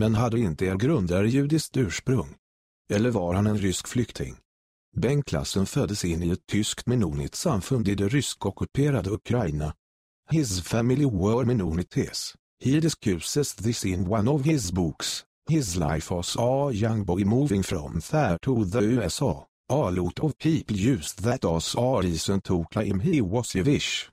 Men hade inte er grundare judiskt ursprung? Eller var han en rysk flykting? Bengt Klassen föddes in i ett tyskt menonit samfund i det rysk-ockuperade Ukraina. His family were menonites. He discusses this in one of his books. His life as a young boy moving from there to the USA. A lot of people used that as a reason to claim he was Jewish.